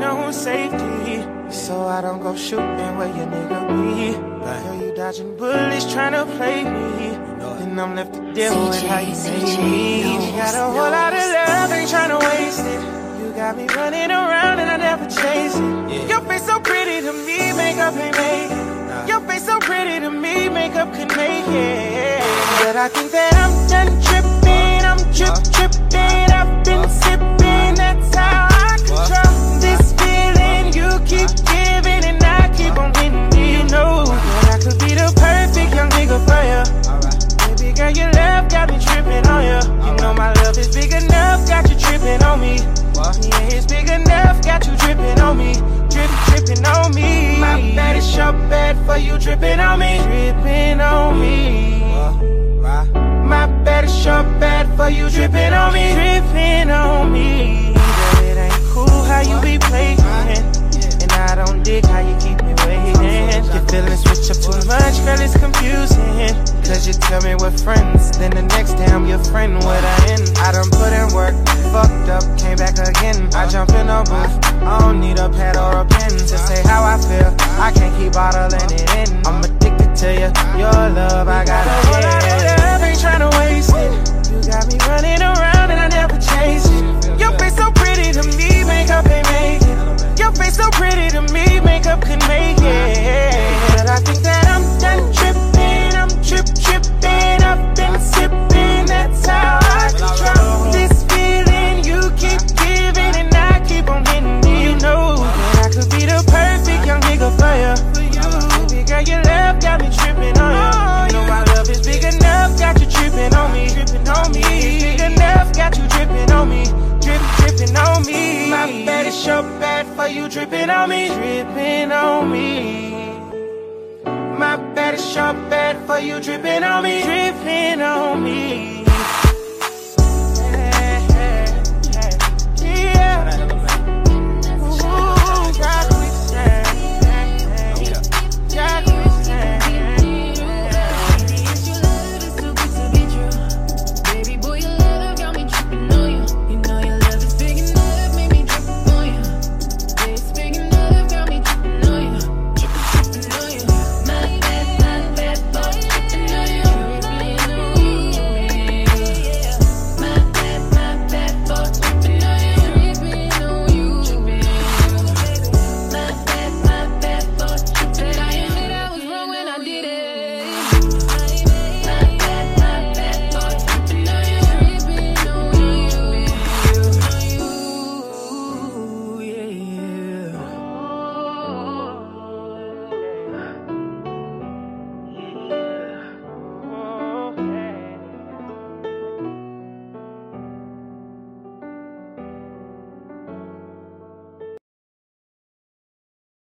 for safety. So I don't go shooting where your nigga be. Girl, you dodging bullets trying to play me. And I'm left to deal with how you say me. You got a whole lot of love, ain't trying to waste it. You got me running around and I never chase it. Your face so pretty to me, makeup ain't made it. Your face so pretty to me, makeup can make it. But I think that I'm done tripping, I'm trip tripping, bad for you, dripping on me. Dripping on me. My bad is sure bad for you, dripping on me. Dripping on me. Girl, it ain't cool how you be playing. And I don't dig how you keep me waiting. Your feelings switch up too much, girl, it's confusing. Cause you tell me we're friends, then the next day I'm your friend, what I end. I done put in work, fucked up, came back is sure bad for you, dripping on me, dripping on me. My bad is sure bad for you, dripping on me, dripping on me.